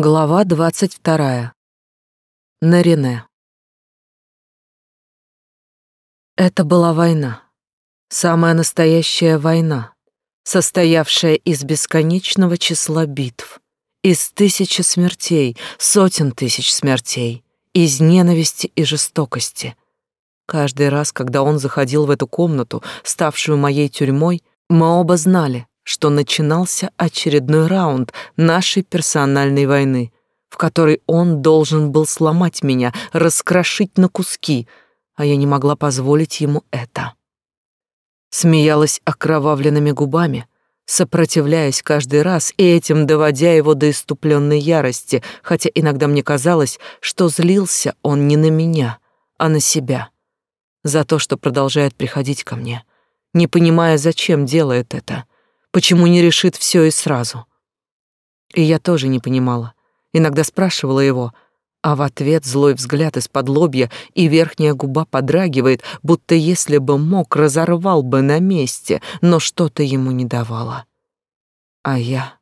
Глава двадцать вторая. Нарине. Это была война. Самая настоящая война, состоявшая из бесконечного числа битв, из тысячи смертей, сотен тысяч смертей, из ненависти и жестокости. Каждый раз, когда он заходил в эту комнату, ставшую моей тюрьмой, мы оба знали, что начинался очередной раунд нашей персональной войны, в которой он должен был сломать меня, раскрошить на куски, а я не могла позволить ему это. Смеялась окровавленными губами, сопротивляясь каждый раз и этим доводя его до иступленной ярости, хотя иногда мне казалось, что злился он не на меня, а на себя, за то, что продолжает приходить ко мне, не понимая, зачем делает это — Почему не решит все и сразу? И я тоже не понимала. Иногда спрашивала его, а в ответ злой взгляд из-под лобья, и верхняя губа подрагивает, будто если бы мог, разорвал бы на месте, но что-то ему не давало. А я...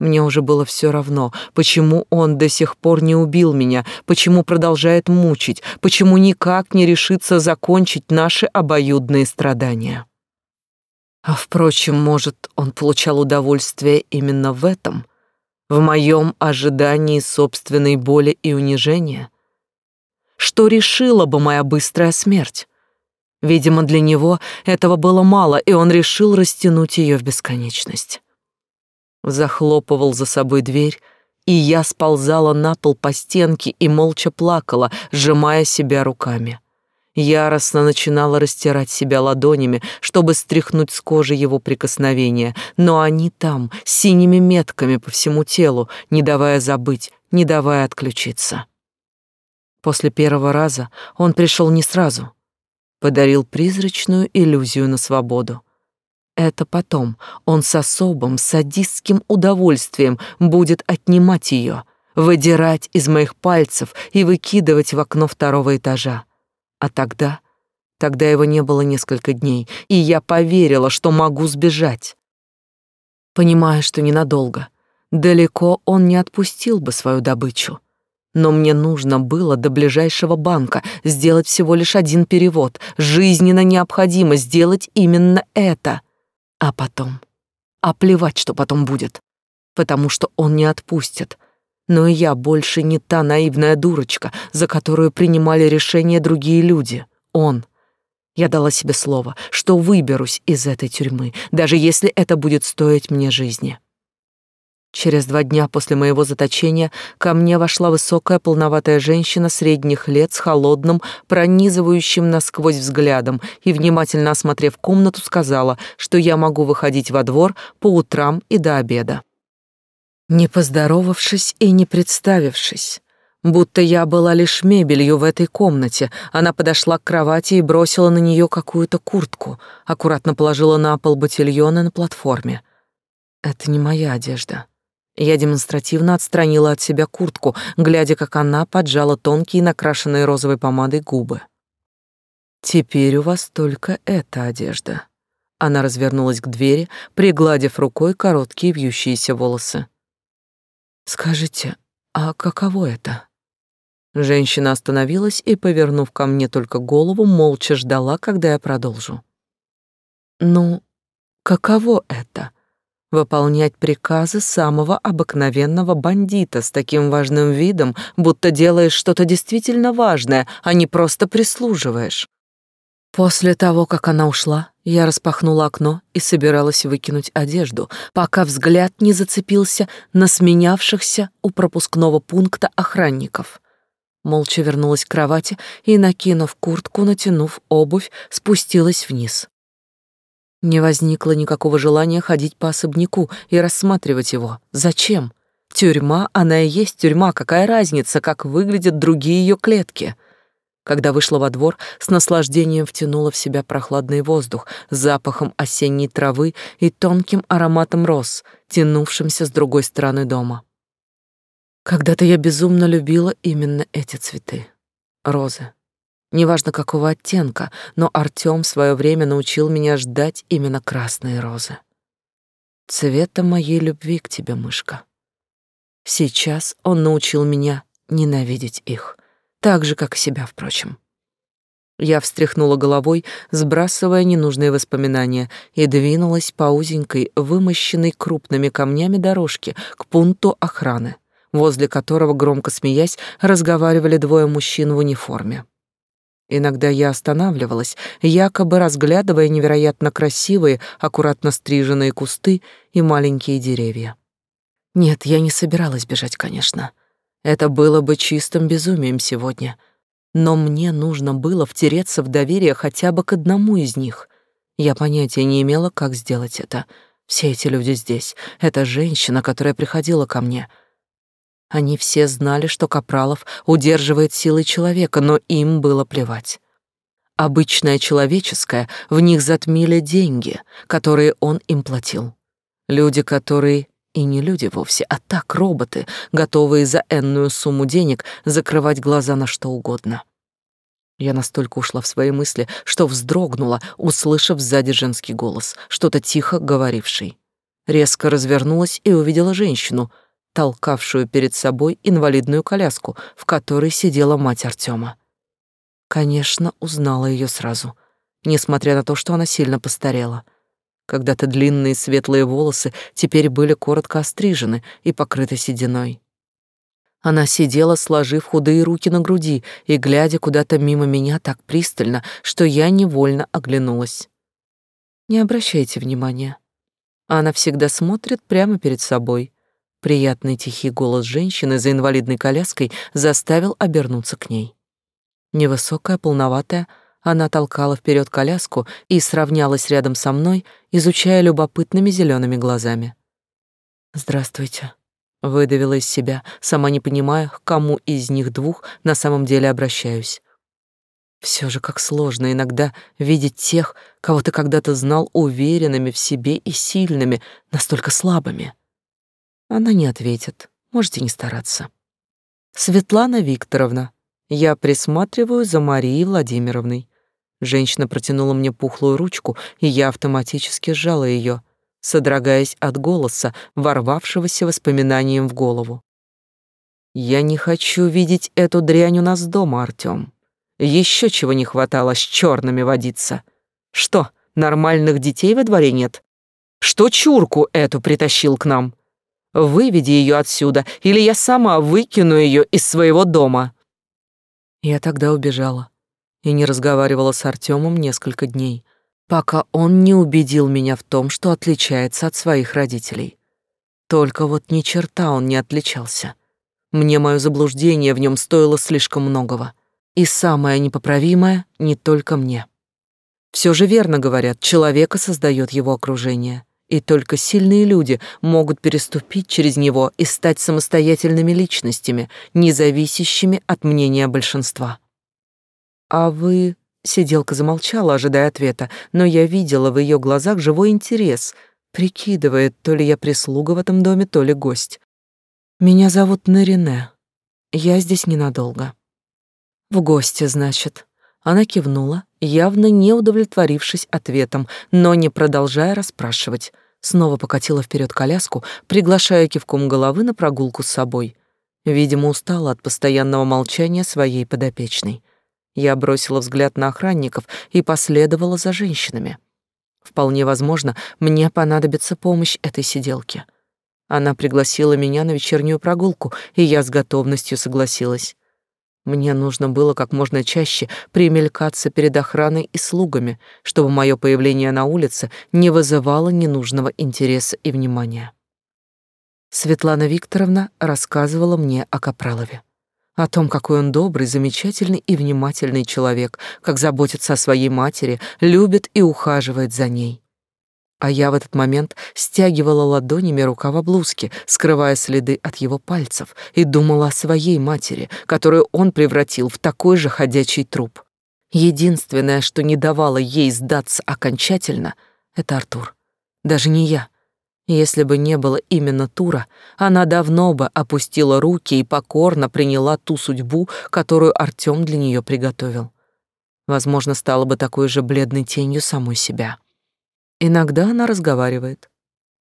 Мне уже было все равно, почему он до сих пор не убил меня, почему продолжает мучить, почему никак не решится закончить наши обоюдные страдания. А впрочем, может, он получал удовольствие именно в этом, в моем ожидании собственной боли и унижения? Что решила бы моя быстрая смерть? Видимо, для него этого было мало, и он решил растянуть ее в бесконечность. Захлопывал за собой дверь, и я сползала на пол по стенке и молча плакала, сжимая себя руками. Яростно начинала растирать себя ладонями, чтобы стряхнуть с кожи его прикосновения, но они там, синими метками по всему телу, не давая забыть, не давая отключиться. После первого раза он пришел не сразу. Подарил призрачную иллюзию на свободу. Это потом он с особым садистским удовольствием будет отнимать ее, выдирать из моих пальцев и выкидывать в окно второго этажа. А тогда... Тогда его не было несколько дней, и я поверила, что могу сбежать. Понимая, что ненадолго. Далеко он не отпустил бы свою добычу. Но мне нужно было до ближайшего банка сделать всего лишь один перевод. Жизненно необходимо сделать именно это. А потом... А плевать, что потом будет. Потому что он не отпустит. Но и я больше не та наивная дурочка, за которую принимали решения другие люди. Он. Я дала себе слово, что выберусь из этой тюрьмы, даже если это будет стоить мне жизни. Через два дня после моего заточения ко мне вошла высокая полноватая женщина средних лет с холодным, пронизывающим насквозь взглядом и, внимательно осмотрев комнату, сказала, что я могу выходить во двор по утрам и до обеда. Не поздоровавшись и не представившись, будто я была лишь мебелью в этой комнате, она подошла к кровати и бросила на нее какую-то куртку, аккуратно положила на пол ботильоны на платформе. Это не моя одежда. Я демонстративно отстранила от себя куртку, глядя, как она поджала тонкие, накрашенные розовой помадой губы. «Теперь у вас только эта одежда». Она развернулась к двери, пригладив рукой короткие вьющиеся волосы. Скажите, а каково это? Женщина остановилась и, повернув ко мне только голову, молча ждала, когда я продолжу. Ну, каково это? Выполнять приказы самого обыкновенного бандита с таким важным видом, будто делаешь что-то действительно важное, а не просто прислуживаешь. После того, как она ушла, я распахнула окно и собиралась выкинуть одежду, пока взгляд не зацепился на сменявшихся у пропускного пункта охранников. Молча вернулась к кровати и, накинув куртку, натянув обувь, спустилась вниз. Не возникло никакого желания ходить по особняку и рассматривать его. Зачем? Тюрьма, она и есть тюрьма, какая разница, как выглядят другие ее клетки — когда вышла во двор, с наслаждением втянула в себя прохладный воздух с запахом осенней травы и тонким ароматом роз, тянувшимся с другой стороны дома. Когда-то я безумно любила именно эти цветы. Розы. Неважно какого оттенка, но Артём в своё время научил меня ждать именно красные розы. Цвета моей любви к тебе, мышка. Сейчас он научил меня ненавидеть их, так же, как и себя, впрочем. Я встряхнула головой, сбрасывая ненужные воспоминания, и двинулась по узенькой, вымощенной крупными камнями дорожке к пункту охраны, возле которого, громко смеясь, разговаривали двое мужчин в униформе. Иногда я останавливалась, якобы разглядывая невероятно красивые, аккуратно стриженные кусты и маленькие деревья. Нет, я не собиралась бежать, конечно. Это было бы чистым безумием сегодня — но мне нужно было втереться в доверие хотя бы к одному из них. Я понятия не имела, как сделать это. Все эти люди здесь. Это женщина, которая приходила ко мне. Они все знали, что Капралов удерживает силой человека, но им было плевать. Обычное человеческое в них затмили деньги, которые он им платил. Люди, которые и не люди вовсе, а так роботы, готовые за энную сумму денег закрывать глаза на что угодно. Я настолько ушла в свои мысли, что вздрогнула, услышав сзади женский голос, что-то тихо говоривший. Резко развернулась и увидела женщину, толкавшую перед собой инвалидную коляску, в которой сидела мать Артема. Конечно, узнала ее сразу, несмотря на то, что она сильно постарела — когда-то длинные светлые волосы теперь были коротко острижены и покрыты сединой. Она сидела, сложив худые руки на груди и глядя куда-то мимо меня так пристально, что я невольно оглянулась. Не обращайте внимания. Она всегда смотрит прямо перед собой. Приятный тихий голос женщины за инвалидной коляской заставил обернуться к ней. Невысокая, полноватая, она толкала вперед коляску и сравнялась рядом со мной, изучая любопытными зелеными глазами. «Здравствуйте», — выдавила из себя, сама не понимая, к кому из них двух на самом деле обращаюсь. Все же как сложно иногда видеть тех, кого ты когда-то знал уверенными в себе и сильными, настолько слабыми. Она не ответит, можете не стараться. Светлана Викторовна, я присматриваю за Марией Владимировной. Женщина протянула мне пухлую ручку, и я автоматически сжала ее, содрогаясь от голоса, ворвавшегося воспоминанием в голову. Я не хочу видеть эту дрянь у нас дома, Артём. Еще чего не хватало с черными водиться. Что, нормальных детей во дворе нет? Что чурку эту притащил к нам? Выведи ее отсюда, или я сама выкину ее из своего дома. Я тогда убежала и не разговаривала с Артемом несколько дней, пока он не убедил меня в том, что отличается от своих родителей. Только вот ни черта он не отличался. Мне мое заблуждение в нем стоило слишком многого. И самое непоправимое не только мне. Все же верно говорят, человека создает его окружение и только сильные люди могут переступить через него и стать самостоятельными личностями, не зависящими от мнения большинства. А вы Сиделка замолчала, ожидая ответа, но я видела в ее глазах живой интерес, прикидывает, то ли я прислуга в этом доме, то ли гость. Меня зовут Нарине. Я здесь ненадолго. В гости, значит. Она кивнула, явно не удовлетворившись ответом, но не продолжая расспрашивать. Снова покатила вперед коляску, приглашая кивком головы на прогулку с собой. Видимо, устала от постоянного молчания своей подопечной. Я бросила взгляд на охранников и последовала за женщинами. Вполне возможно, мне понадобится помощь этой сиделки. Она пригласила меня на вечернюю прогулку, и я с готовностью согласилась. Мне нужно было как можно чаще примелькаться перед охраной и слугами, чтобы мое появление на улице не вызывало ненужного интереса и внимания. Светлана Викторовна рассказывала мне о Капралове, о том, какой он добрый, замечательный и внимательный человек, как заботится о своей матери, любит и ухаживает за ней. А я в этот момент стягивала ладонями рукава блузки, скрывая следы от его пальцев, и думала о своей матери, которую он превратил в такой же ходячий труп. Единственное, что не давало ей сдаться окончательно, это Артур. Даже не я. Если бы не было именно Тура, она давно бы опустила руки и покорно приняла ту судьбу, которую Артём для нее приготовил. Возможно, стала бы такой же бледной тенью самой себя. Иногда она разговаривает,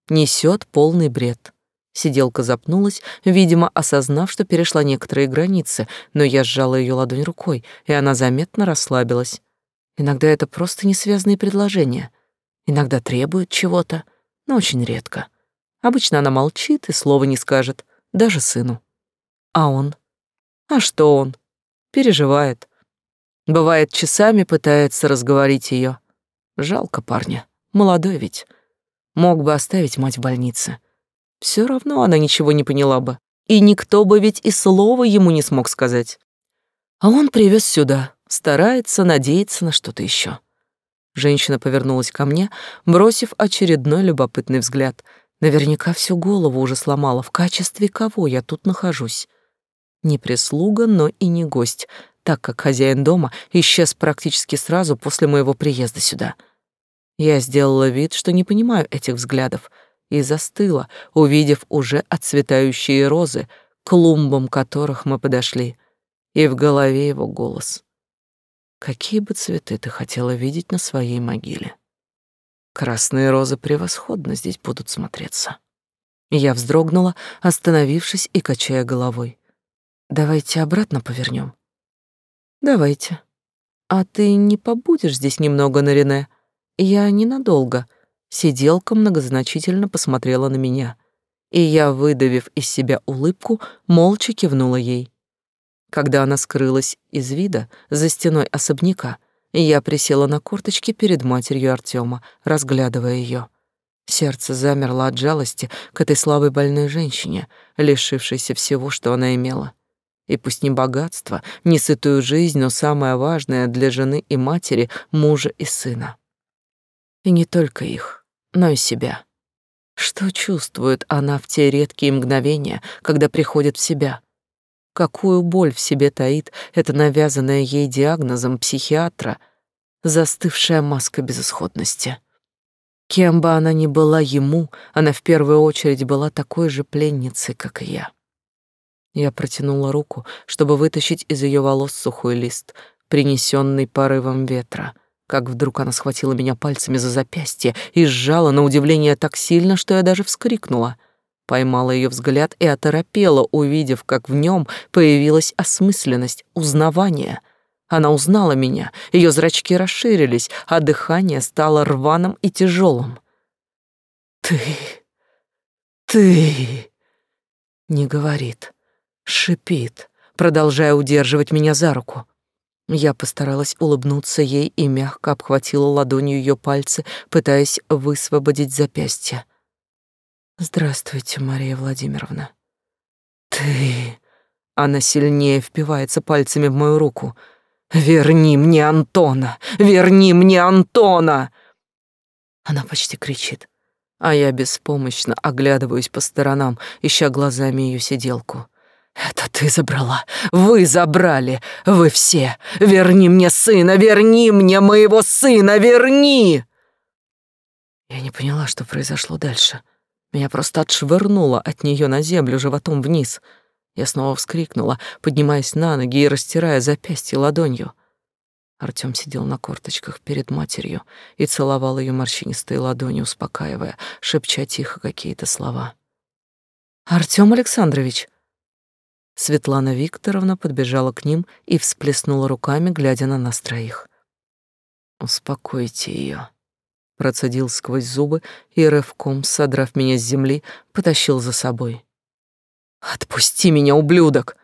несет полный бред. Сиделка запнулась, видимо, осознав, что перешла некоторые границы, но я сжала ее ладонь рукой, и она заметно расслабилась. Иногда это просто несвязные предложения. Иногда требуют чего-то, но очень редко. Обычно она молчит и слова не скажет, даже сыну. А он? А что он? Переживает. Бывает, часами пытается разговорить ее. Жалко парня. Молодой ведь. Мог бы оставить мать в больнице. Все равно она ничего не поняла бы. И никто бы ведь и слова ему не смог сказать. А он привез сюда, старается, надеется на что-то еще. Женщина повернулась ко мне, бросив очередной любопытный взгляд. Наверняка всю голову уже сломала, в качестве кого я тут нахожусь. Не прислуга, но и не гость, так как хозяин дома исчез практически сразу после моего приезда сюда. Я сделала вид, что не понимаю этих взглядов, и застыла, увидев уже отцветающие розы, клумбам которых мы подошли, и в голове его голос. Какие бы цветы ты хотела видеть на своей могиле? Красные розы превосходно здесь будут смотреться. Я вздрогнула, остановившись и качая головой. Давайте обратно повернем. Давайте. А ты не побудешь здесь немного на Рене? Я ненадолго. Сиделка многозначительно посмотрела на меня, и я, выдавив из себя улыбку, молча кивнула ей. Когда она скрылась из вида за стеной особняка, я присела на корточки перед матерью Артема, разглядывая ее. Сердце замерло от жалости к этой слабой больной женщине, лишившейся всего, что она имела. И пусть не богатство, не сытую жизнь, но самое важное для жены и матери, мужа и сына. И не только их, но и себя. Что чувствует она в те редкие мгновения, когда приходит в себя? Какую боль в себе таит эта навязанная ей диагнозом психиатра застывшая маска безысходности? Кем бы она ни была ему, она в первую очередь была такой же пленницей, как и я. Я протянула руку, чтобы вытащить из ее волос сухой лист, принесенный порывом ветра, как вдруг она схватила меня пальцами за запястье и сжала на удивление так сильно, что я даже вскрикнула — Поймала ее взгляд и оторопела, увидев, как в нем появилась осмысленность, узнавание. Она узнала меня, ее зрачки расширились, а дыхание стало рваным и тяжелым. «Ты... ты...» Не говорит, шипит, продолжая удерживать меня за руку. Я постаралась улыбнуться ей и мягко обхватила ладонью ее пальцы, пытаясь высвободить запястье. Здравствуйте, Мария Владимировна. Ты... Она сильнее впивается пальцами в мою руку. Верни мне Антона! Верни мне Антона! Она почти кричит, а я беспомощно оглядываюсь по сторонам, ища глазами ее сиделку. Это ты забрала. Вы забрали. Вы все. Верни мне сына, верни мне моего сына, верни. Я не поняла, что произошло дальше. Меня просто отшвырнуло от нее на землю животом вниз. Я снова вскрикнула, поднимаясь на ноги и растирая запястье ладонью. Артём сидел на корточках перед матерью и целовал ее морщинистые ладони, успокаивая, шепча тихо какие-то слова. «Артём Александрович!» Светлана Викторовна подбежала к ним и всплеснула руками, глядя на нас троих. «Успокойте ее процедил сквозь зубы и рывком, содрав меня с земли, потащил за собой. «Отпусти меня, ублюдок!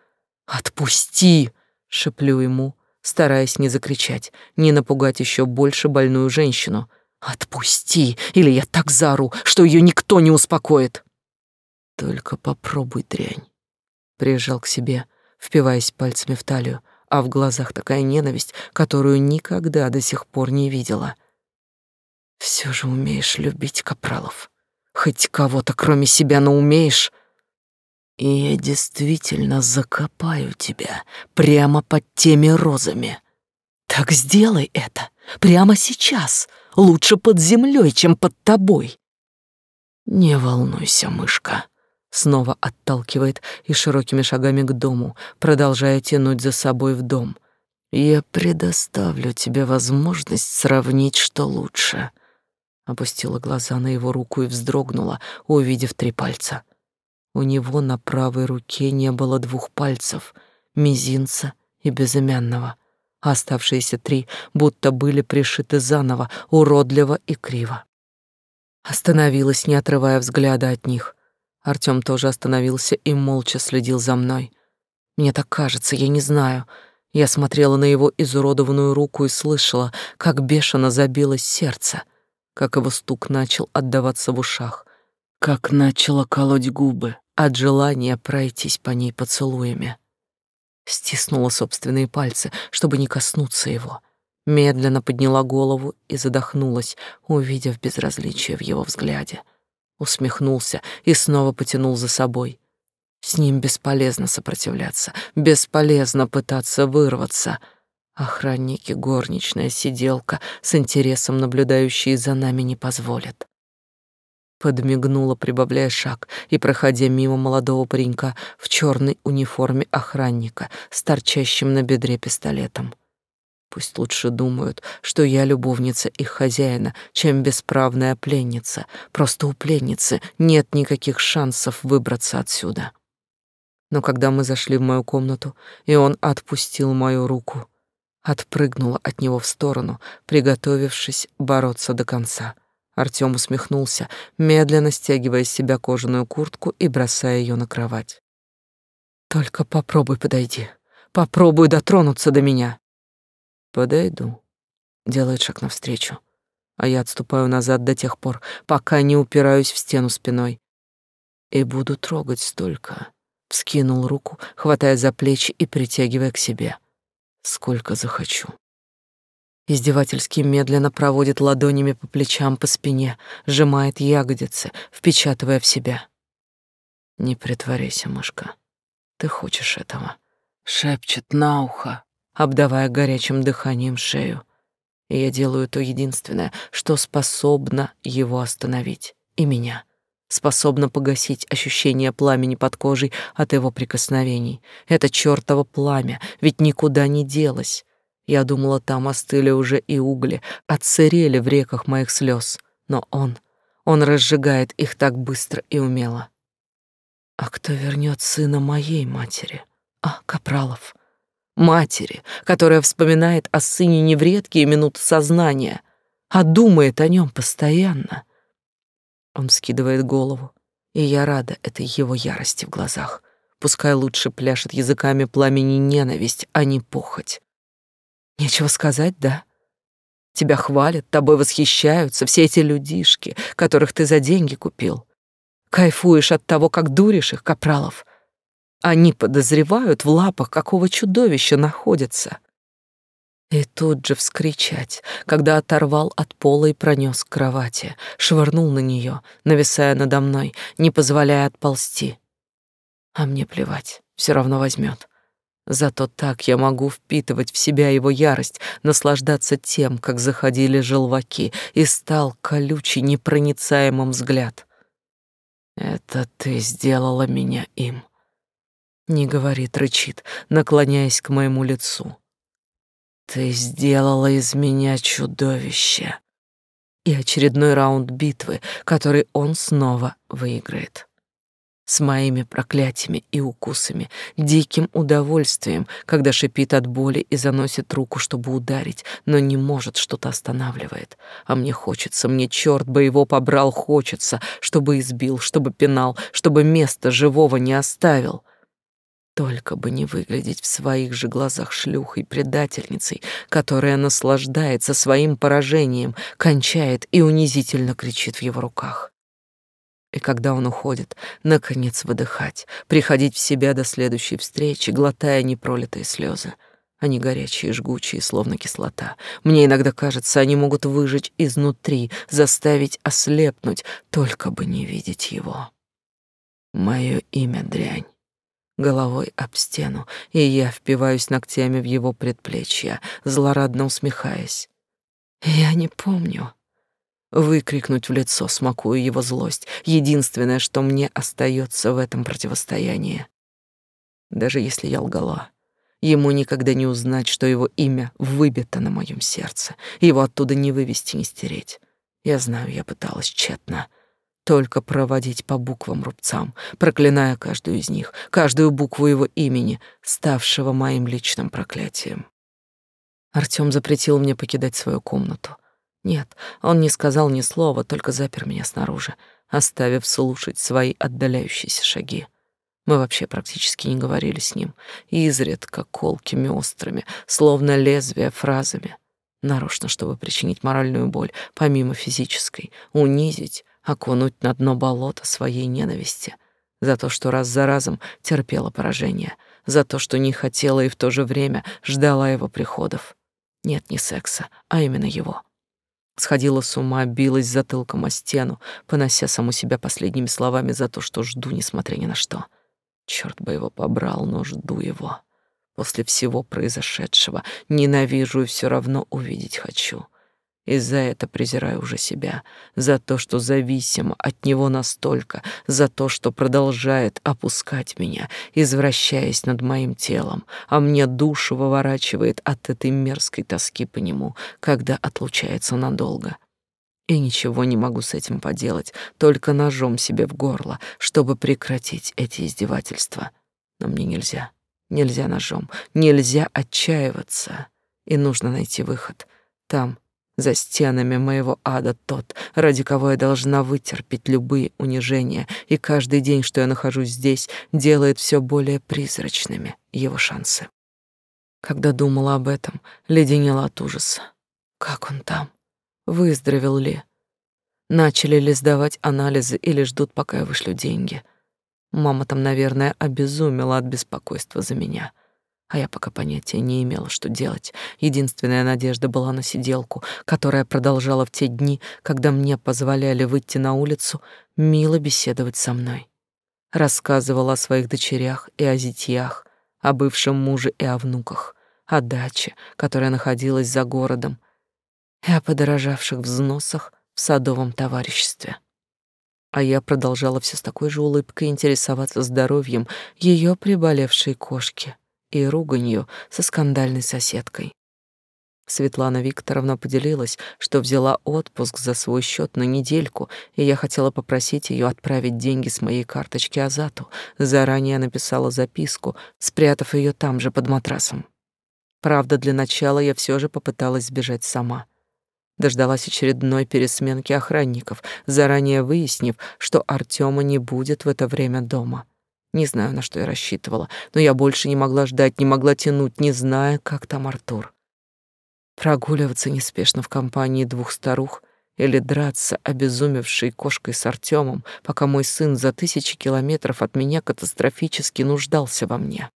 Отпусти!» — шеплю ему, стараясь не закричать, не напугать еще больше больную женщину. «Отпусти, или я так зару, что ее никто не успокоит!» «Только попробуй, дрянь!» Прижал к себе, впиваясь пальцами в талию, а в глазах такая ненависть, которую никогда до сих пор не видела — все же умеешь любить капралов. Хоть кого-то кроме себя, но умеешь. И я действительно закопаю тебя прямо под теми розами. Так сделай это прямо сейчас. Лучше под землей, чем под тобой. Не волнуйся, мышка. Снова отталкивает и широкими шагами к дому, продолжая тянуть за собой в дом. Я предоставлю тебе возможность сравнить, что лучше — Опустила глаза на его руку и вздрогнула, увидев три пальца. У него на правой руке не было двух пальцев, мизинца и безымянного, оставшиеся три будто были пришиты заново, уродливо и криво. Остановилась, не отрывая взгляда от них. Артём тоже остановился и молча следил за мной. Мне так кажется, я не знаю. Я смотрела на его изуродованную руку и слышала, как бешено забилось сердце, как его стук начал отдаваться в ушах, как начало колоть губы от желания пройтись по ней поцелуями. Стиснула собственные пальцы, чтобы не коснуться его — медленно подняла голову и задохнулась, увидев безразличие в его взгляде. Усмехнулся и снова потянул за собой. С ним бесполезно сопротивляться, бесполезно пытаться вырваться. Охранники, горничная сиделка, с интересом наблюдающие за нами, не позволят. Подмигнула, прибавляя шаг, и, проходя мимо молодого паренька в черной униформе охранника с торчащим на бедре пистолетом. Пусть лучше думают, что я любовница их хозяина, чем бесправная пленница. Просто у пленницы нет никаких шансов выбраться отсюда. Но когда мы зашли в мою комнату, и он отпустил мою руку, отпрыгнула от него в сторону, приготовившись бороться до конца. Артём усмехнулся, медленно стягивая с себя кожаную куртку и бросая ее на кровать. «Только попробуй подойди. Попробуй дотронуться до меня. Подойду. Делает шаг навстречу. А я отступаю назад до тех пор, пока не упираюсь в стену спиной. И буду трогать столько. Вскинул руку, хватая за плечи и притягивая к себе. Сколько захочу. Издевательски медленно проводит ладонями по плечам, по спине, сжимает ягодицы, впечатывая в себя. Не притворяйся, мышка. Ты хочешь этого. Шепчет на ухо, обдавая горячим дыханием шею. И я делаю то единственное, что способно его остановить, и меня. Способно погасить ощущение пламени под кожей от его прикосновений. Это чёртово пламя, ведь никуда не делось. Я думала, там остыли уже и угли, отсырели в реках моих слез. Но он, он разжигает их так быстро и умело. А кто вернет сына моей матери? А, Капралов матери, которая вспоминает о сыне не в редкие минуты сознания, а думает о нем постоянно. Он скидывает голову, и я рада этой его ярости в глазах. Пускай лучше пляшет языками пламени ненависть, а не похоть. Нечего сказать, да? Тебя хвалят, тобой восхищаются все эти людишки, которых ты за деньги купил. Кайфуешь от того, как дуришь их, капралов — они подозревают, в лапах какого чудовища находятся. И тут же вскричать, когда оторвал от пола и пронес к кровати, швырнул на нее, нависая надо мной, не позволяя отползти. А мне плевать, все равно возьмет. Зато так я могу впитывать в себя его ярость, наслаждаться тем, как заходили желваки, и стал колючий, непроницаемым взгляд. Это ты сделала меня им. Не говорит, рычит, наклоняясь к моему лицу. Ты сделала из меня чудовище. И очередной раунд битвы, который он снова выиграет. С моими проклятиями и укусами, диким удовольствием, когда шипит от боли и заносит руку, чтобы ударить, но не может, что-то останавливает. А мне хочется, мне черт бы его побрал, хочется, чтобы избил, чтобы пинал, чтобы места живого не оставил. Только бы не выглядеть в своих же глазах шлюхой, предательницей, которая наслаждается своим поражением, кончает и унизительно кричит в его руках. И когда он уходит, наконец выдыхать, приходить в себя до следующей встречи, глотая непролитые слезы. Они горячие, жгучие, словно кислота. Мне иногда кажется, они могут выжечь изнутри, заставить ослепнуть, только бы не видеть его. Мое имя дрянь головой об стену, и я впиваюсь ногтями в его предплечье, злорадно усмехаясь. Я не помню. Выкрикнуть в лицо, смакую его злость, единственное, что мне остается в этом противостоянии. Даже если я лгала, ему никогда не узнать, что его имя выбито на моем сердце, его оттуда не вывести, не стереть. Я знаю, я пыталась тщетно, только проводить по буквам рубцам, проклиная каждую из них, каждую букву его имени, ставшего моим личным проклятием. Артём запретил мне покидать свою комнату. Нет, он не сказал ни слова, только запер меня снаружи, оставив слушать свои отдаляющиеся шаги. Мы вообще практически не говорили с ним, изредка колкими острыми, словно лезвия фразами, нарочно, чтобы причинить моральную боль, помимо физической, унизить, окунуть на дно болота своей ненависти за то, что раз за разом терпела поражение, за то, что не хотела и в то же время ждала его приходов. Нет, не секса, а именно его. Сходила с ума, билась затылком о стену, понося саму себя последними словами за то, что жду, несмотря ни на что. Черт бы его побрал, но жду его. После всего произошедшего ненавижу и все равно увидеть хочу. И за это презираю уже себя, за то, что зависим от него настолько, за то, что продолжает опускать меня, извращаясь над моим телом, а мне душу выворачивает от этой мерзкой тоски по нему, когда отлучается надолго. И ничего не могу с этим поделать, только ножом себе в горло, чтобы прекратить эти издевательства. Но мне нельзя, нельзя ножом, нельзя отчаиваться, и нужно найти выход. Там, за стенами моего ада тот, ради кого я должна вытерпеть любые унижения, и каждый день, что я нахожусь здесь, делает все более призрачными его шансы. Когда думала об этом, леденела от ужаса. Как он там? Выздоровел ли? Начали ли сдавать анализы или ждут, пока я вышлю деньги? Мама там, наверное, обезумела от беспокойства за меня. А я пока понятия не имела, что делать. Единственная надежда была на сиделку, которая продолжала в те дни, когда мне позволяли выйти на улицу, мило беседовать со мной. Рассказывала о своих дочерях и о зятьях, о бывшем муже и о внуках, о даче, которая находилась за городом, и о подорожавших взносах в садовом товариществе. А я продолжала все с такой же улыбкой интересоваться здоровьем ее приболевшей кошки и руганью со скандальной соседкой. Светлана Викторовна поделилась, что взяла отпуск за свой счет на недельку, и я хотела попросить ее отправить деньги с моей карточки Азату. Заранее написала записку, спрятав ее там же под матрасом. Правда, для начала я все же попыталась сбежать сама. Дождалась очередной пересменки охранников, заранее выяснив, что Артема не будет в это время дома. Не знаю, на что я рассчитывала, но я больше не могла ждать, не могла тянуть, не зная, как там Артур. Прогуливаться неспешно в компании двух старух или драться обезумевшей кошкой с Артемом, пока мой сын за тысячи километров от меня катастрофически нуждался во мне.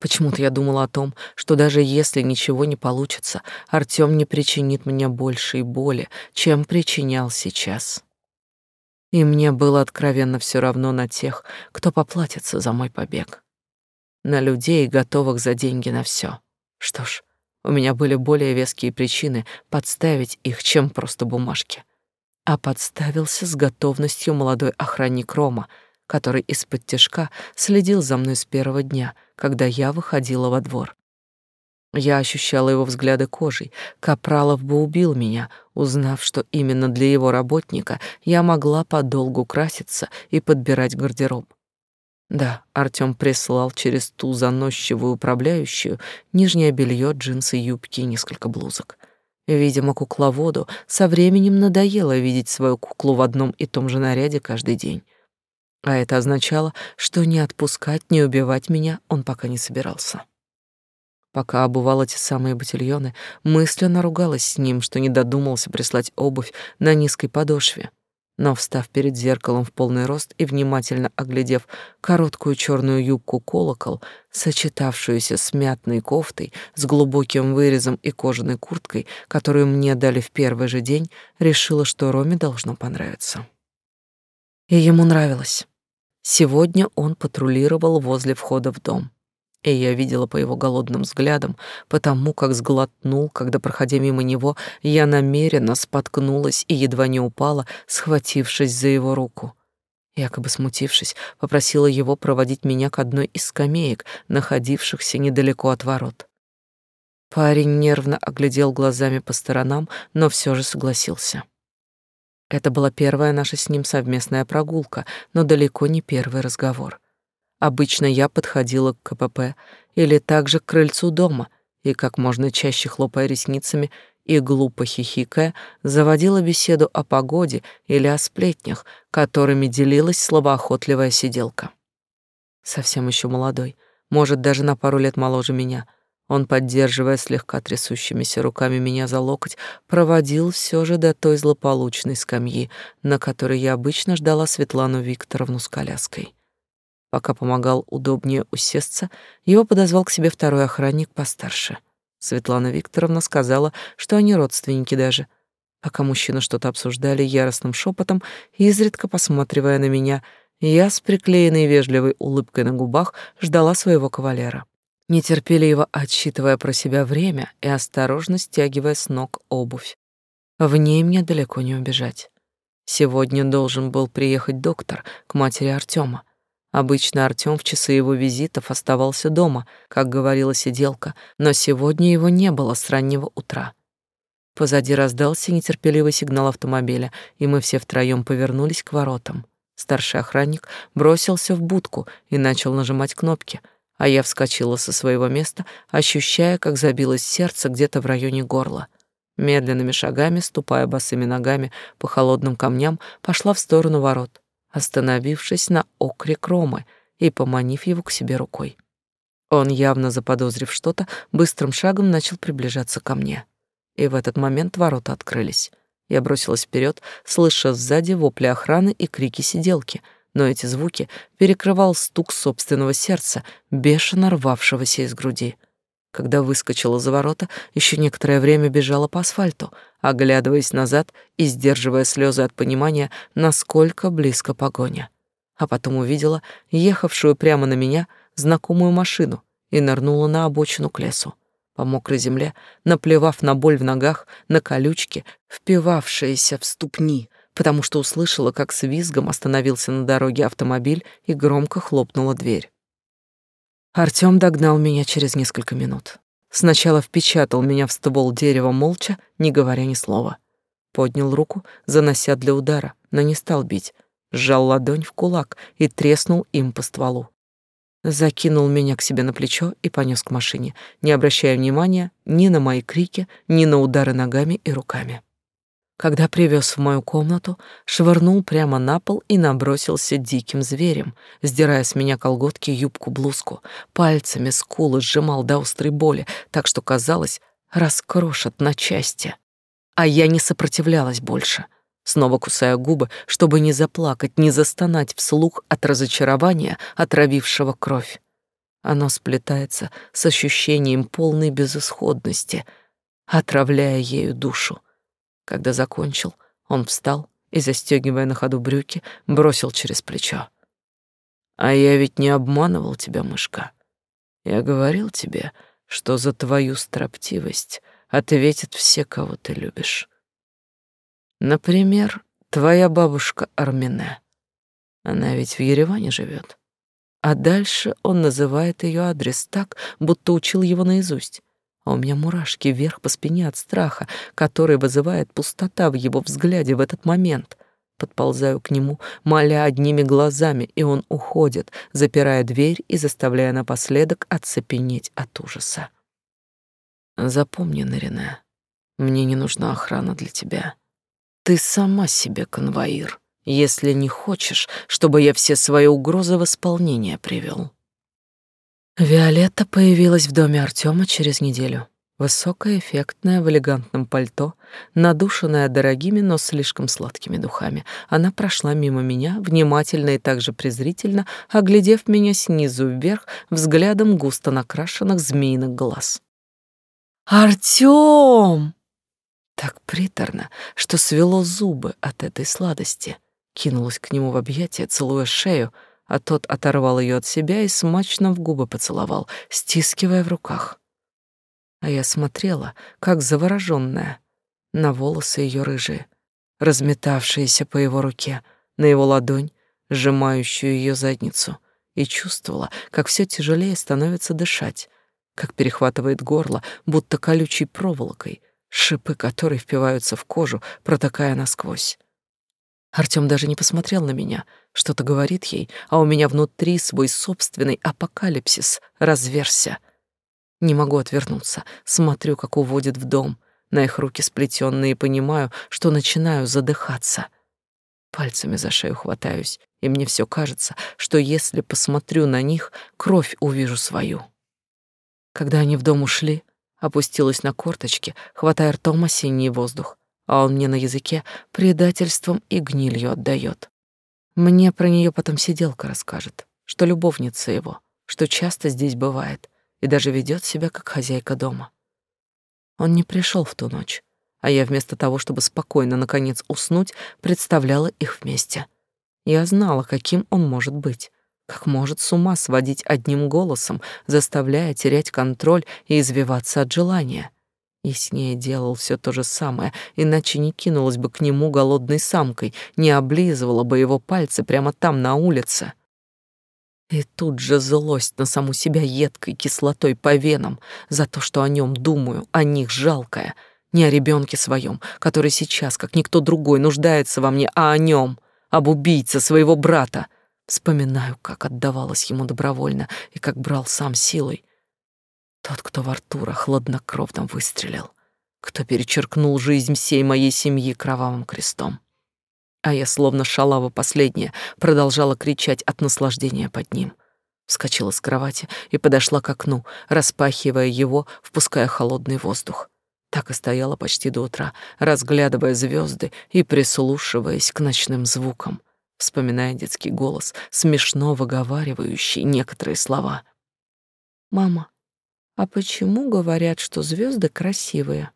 Почему-то я думала о том, что даже если ничего не получится, Артём не причинит мне большей боли, чем причинял сейчас. И мне было откровенно все равно на тех, кто поплатится за мой побег. На людей, готовых за деньги на все. Что ж, у меня были более веские причины подставить их, чем просто бумажки. А подставился с готовностью молодой охранник Рома, который из-под тяжка следил за мной с первого дня — когда я выходила во двор. Я ощущала его взгляды кожей. Капралов бы убил меня, узнав, что именно для его работника я могла подолгу краситься и подбирать гардероб. Да, Артём прислал через ту заносчивую управляющую нижнее белье, джинсы, юбки и несколько блузок. Видимо, кукловоду со временем надоело видеть свою куклу в одном и том же наряде каждый день. А это означало, что не отпускать, не убивать меня он пока не собирался. Пока обувал эти самые ботильоны, мысленно ругалась с ним, что не додумался прислать обувь на низкой подошве. Но, встав перед зеркалом в полный рост и внимательно оглядев короткую черную юбку-колокол, сочетавшуюся с мятной кофтой, с глубоким вырезом и кожаной курткой, которую мне дали в первый же день, решила, что Роме должно понравиться. И ему нравилось. Сегодня он патрулировал возле входа в дом. И я видела по его голодным взглядам, потому как сглотнул, когда, проходя мимо него, я намеренно споткнулась и едва не упала, схватившись за его руку. Якобы смутившись, попросила его проводить меня к одной из скамеек, находившихся недалеко от ворот. Парень нервно оглядел глазами по сторонам, но все же согласился. Это была первая наша с ним совместная прогулка, но далеко не первый разговор. Обычно я подходила к КПП или также к крыльцу дома и, как можно чаще хлопая ресницами и глупо хихикая, заводила беседу о погоде или о сплетнях, которыми делилась слабоохотливая сиделка. Совсем еще молодой, может, даже на пару лет моложе меня — он, поддерживая слегка трясущимися руками меня за локоть, проводил все же до той злополучной скамьи, на которой я обычно ждала Светлану Викторовну с коляской. Пока помогал удобнее усесться, его подозвал к себе второй охранник постарше. Светлана Викторовна сказала, что они родственники даже. Пока мужчины что-то обсуждали яростным шепотом, изредка посматривая на меня, я с приклеенной вежливой улыбкой на губах ждала своего кавалера нетерпеливо отсчитывая про себя время и осторожно стягивая с ног обувь. В ней мне далеко не убежать. Сегодня должен был приехать доктор к матери Артема. Обычно Артем в часы его визитов оставался дома, как говорила сиделка, но сегодня его не было с раннего утра. Позади раздался нетерпеливый сигнал автомобиля, и мы все втроем повернулись к воротам. Старший охранник бросился в будку и начал нажимать кнопки — а я вскочила со своего места, ощущая, как забилось сердце где-то в районе горла. Медленными шагами, ступая босыми ногами по холодным камням, пошла в сторону ворот, остановившись на окрик Ромы и поманив его к себе рукой. Он, явно заподозрив что-то, быстрым шагом начал приближаться ко мне. И в этот момент ворота открылись. Я бросилась вперед, слыша сзади вопли охраны и крики сиделки — но эти звуки перекрывал стук собственного сердца, бешено рвавшегося из груди. Когда выскочила за ворота, еще некоторое время бежала по асфальту, оглядываясь назад и сдерживая слезы от понимания, насколько близко погоня. А потом увидела ехавшую прямо на меня знакомую машину и нырнула на обочину к лесу. По мокрой земле, наплевав на боль в ногах, на колючки, впивавшиеся в ступни, потому что услышала, как с визгом остановился на дороге автомобиль и громко хлопнула дверь. Артём догнал меня через несколько минут. Сначала впечатал меня в ствол дерева молча, не говоря ни слова. Поднял руку, занося для удара, но не стал бить. Сжал ладонь в кулак и треснул им по стволу. Закинул меня к себе на плечо и понес к машине, не обращая внимания ни на мои крики, ни на удары ногами и руками. Когда привез в мою комнату, швырнул прямо на пол и набросился диким зверем, сдирая с меня колготки, юбку, блузку, пальцами скулы сжимал до острой боли, так что, казалось, раскрошат на части. А я не сопротивлялась больше, снова кусая губы, чтобы не заплакать, не застонать вслух от разочарования, отравившего кровь. Оно сплетается с ощущением полной безысходности, отравляя ею душу когда закончил, он встал и, застегивая на ходу брюки, бросил через плечо. «А я ведь не обманывал тебя, мышка. Я говорил тебе, что за твою строптивость ответят все, кого ты любишь. Например, твоя бабушка Армине. Она ведь в Ереване живет. А дальше он называет ее адрес так, будто учил его наизусть а у меня мурашки вверх по спине от страха, который вызывает пустота в его взгляде в этот момент. Подползаю к нему, моля одними глазами, и он уходит, запирая дверь и заставляя напоследок оцепенеть от ужаса. Запомни, Нарине, мне не нужна охрана для тебя. Ты сама себе конвоир, если не хочешь, чтобы я все свои угрозы в исполнение привел. Виолетта появилась в доме Артема через неделю. Высокая, эффектная, в элегантном пальто, надушенная дорогими, но слишком сладкими духами. Она прошла мимо меня, внимательно и также презрительно, оглядев меня снизу вверх взглядом густо накрашенных змеиных глаз. «Артём!» Так приторно, что свело зубы от этой сладости. Кинулась к нему в объятия, целуя шею — а тот оторвал ее от себя и смачно в губы поцеловал, стискивая в руках. А я смотрела, как завороженная, на волосы ее рыжие, разметавшиеся по его руке, на его ладонь, сжимающую ее задницу, и чувствовала, как все тяжелее становится дышать, как перехватывает горло, будто колючей проволокой, шипы которой впиваются в кожу, протыкая насквозь. Артём даже не посмотрел на меня, что-то говорит ей, а у меня внутри свой собственный апокалипсис разверся. Не могу отвернуться, смотрю, как уводит в дом, на их руки сплетенные, и понимаю, что начинаю задыхаться. Пальцами за шею хватаюсь, и мне все кажется, что если посмотрю на них, кровь увижу свою. Когда они в дом ушли, опустилась на корточки, хватая ртом осенний воздух, а он мне на языке предательством и гнилью отдает. Мне про нее потом сиделка расскажет, что любовница его, что часто здесь бывает и даже ведет себя как хозяйка дома. Он не пришел в ту ночь, а я вместо того, чтобы спокойно наконец уснуть, представляла их вместе. Я знала, каким он может быть, как может с ума сводить одним голосом, заставляя терять контроль и извиваться от желания. И с ней делал все то же самое, иначе не кинулась бы к нему голодной самкой, не облизывала бы его пальцы прямо там, на улице. И тут же злость на саму себя едкой кислотой по венам за то, что о нем думаю, о них жалкая, не о ребенке своем, который сейчас, как никто другой, нуждается во мне, а о нем, об убийце своего брата. Вспоминаю, как отдавалась ему добровольно и как брал сам силой. Тот, кто в Артура хладнокровно выстрелил, кто перечеркнул жизнь всей моей семьи кровавым крестом. А я, словно шалава последняя, продолжала кричать от наслаждения под ним. Вскочила с кровати и подошла к окну, распахивая его, впуская холодный воздух. Так и стояла почти до утра, разглядывая звезды и прислушиваясь к ночным звукам, вспоминая детский голос, смешно выговаривающий некоторые слова. «Мама, а почему говорят, что звезды красивые?»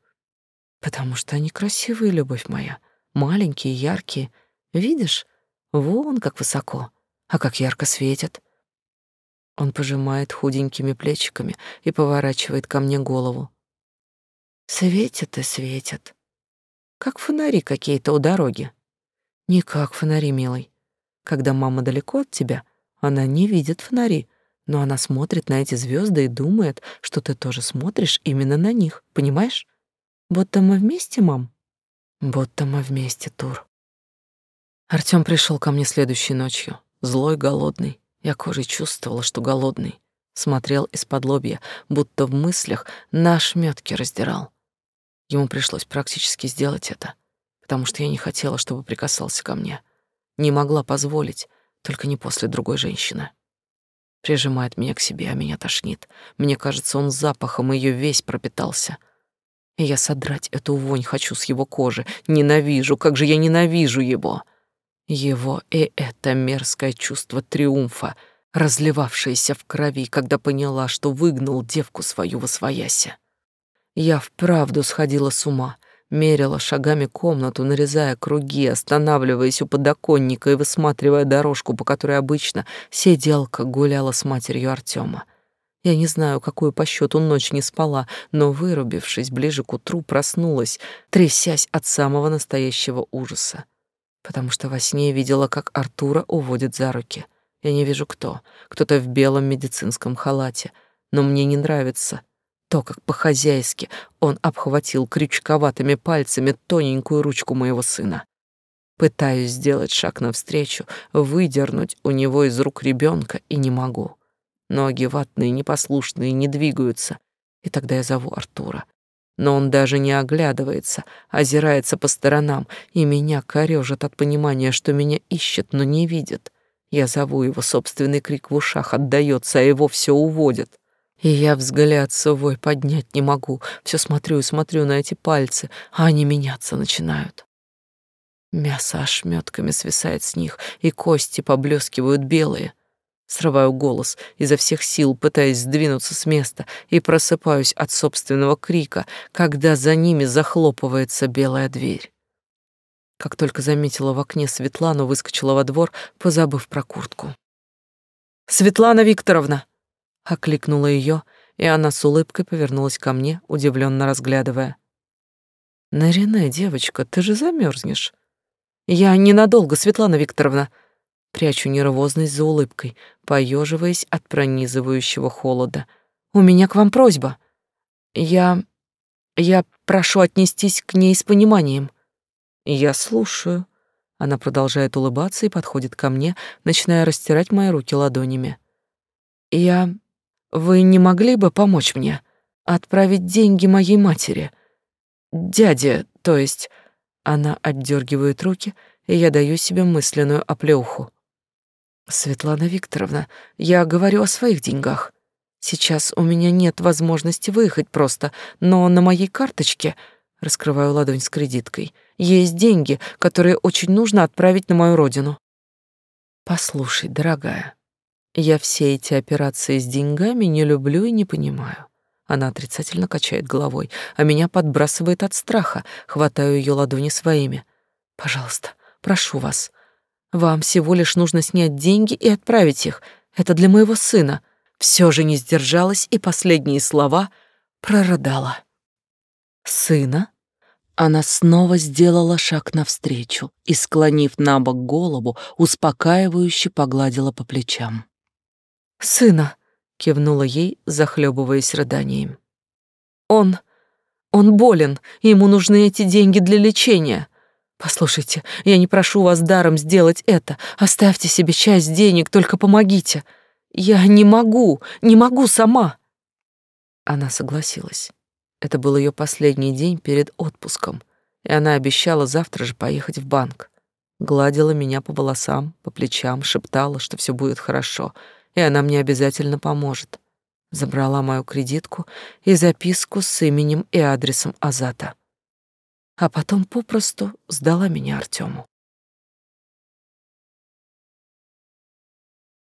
«Потому что они красивые, любовь моя», маленькие, яркие. Видишь? Вон как высоко, а как ярко светят. Он пожимает худенькими плечиками и поворачивает ко мне голову. Светят и светят. Как фонари какие-то у дороги. Не как фонари, милый. Когда мама далеко от тебя, она не видит фонари, но она смотрит на эти звезды и думает, что ты тоже смотришь именно на них, понимаешь? Вот мы вместе, мам. Будто мы вместе, Тур. Артём пришел ко мне следующей ночью, злой, голодный. Я кожей чувствовала, что голодный. Смотрел из-под лобья, будто в мыслях на ошметки раздирал. Ему пришлось практически сделать это, потому что я не хотела, чтобы прикасался ко мне. Не могла позволить, только не после другой женщины. Прижимает меня к себе, а меня тошнит. Мне кажется, он запахом ее весь пропитался — и я содрать эту вонь хочу с его кожи. Ненавижу, как же я ненавижу его. Его и это мерзкое чувство триумфа, разливавшееся в крови, когда поняла, что выгнал девку свою во своясе. Я вправду сходила с ума, мерила шагами комнату, нарезая круги, останавливаясь у подоконника и высматривая дорожку, по которой обычно сиделка гуляла с матерью Артема. Я не знаю, какую по счету ночь не спала, но, вырубившись ближе к утру, проснулась, трясясь от самого настоящего ужаса. Потому что во сне видела, как Артура уводят за руки. Я не вижу кто. Кто-то в белом медицинском халате. Но мне не нравится то, как по-хозяйски он обхватил крючковатыми пальцами тоненькую ручку моего сына. Пытаюсь сделать шаг навстречу, выдернуть у него из рук ребенка и не могу. Ноги ватные, непослушные, не двигаются. И тогда я зову Артура. Но он даже не оглядывается, озирается по сторонам, и меня корёжит от понимания, что меня ищет, но не видит. Я зову его, собственный крик в ушах отдаётся, а его все уводит. И я взгляд свой поднять не могу, все смотрю и смотрю на эти пальцы, а они меняться начинают. Мясо ошметками свисает с них, и кости поблескивают белые — Срываю голос изо всех сил, пытаясь сдвинуться с места, и просыпаюсь от собственного крика, когда за ними захлопывается белая дверь. Как только заметила в окне Светлану, выскочила во двор, позабыв про куртку. «Светлана Викторовна!» — окликнула ее, и она с улыбкой повернулась ко мне, удивленно разглядывая. «Нарине, девочка, ты же замерзнешь. «Я ненадолго, Светлана Викторовна», Прячу нервозность за улыбкой, поеживаясь от пронизывающего холода. «У меня к вам просьба. Я... я прошу отнестись к ней с пониманием». «Я слушаю». Она продолжает улыбаться и подходит ко мне, начиная растирать мои руки ладонями. Я... Вы не могли бы помочь мне? Отправить деньги моей матери? Дяде, то есть... Она отдергивает руки, и я даю себе мысленную оплеуху. Светлана Викторовна, я говорю о своих деньгах. Сейчас у меня нет возможности выехать просто, но на моей карточке, раскрываю ладонь с кредиткой, есть деньги, которые очень нужно отправить на мою родину. Послушай, дорогая, я все эти операции с деньгами не люблю и не понимаю. Она отрицательно качает головой, а меня подбрасывает от страха, хватаю ее ладони своими. Пожалуйста, прошу вас. Вам всего лишь нужно снять деньги и отправить их. Это для моего сына все же не сдержалась и последние слова прорыдала. «Сына?» Она снова сделала шаг навстречу и, склонив на бок голову, успокаивающе погладила по плечам. «Сына!» — кивнула ей, захлебываясь рыданием. «Он... он болен, ему нужны эти деньги для лечения. Послушайте, я не прошу вас даром сделать это. Оставьте себе часть денег, только помогите. Я не могу, не могу сама. Она согласилась. Это был ее последний день перед отпуском, и она обещала завтра же поехать в банк. Гладила меня по волосам, по плечам, шептала, что все будет хорошо, и она мне обязательно поможет. Забрала мою кредитку и записку с именем и адресом Азата. А потом попросту сдала меня Артему.